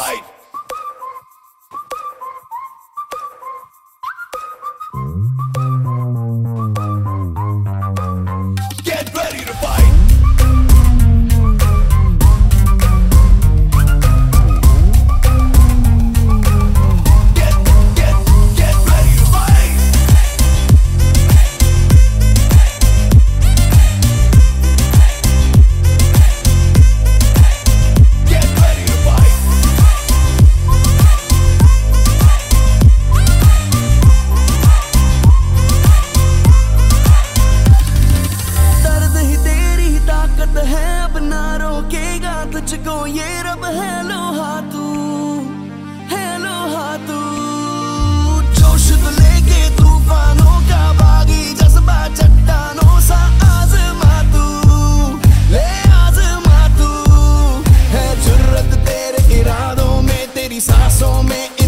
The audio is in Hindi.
fight. ये रब है लोहा तू है लोहा तू जोश तो लेके तूफानों का बागी, जज्बा चट्टानों सा आजमा तू ले आजमा तू है जुर्रत तेरे इरादों में, तेरी सांसों में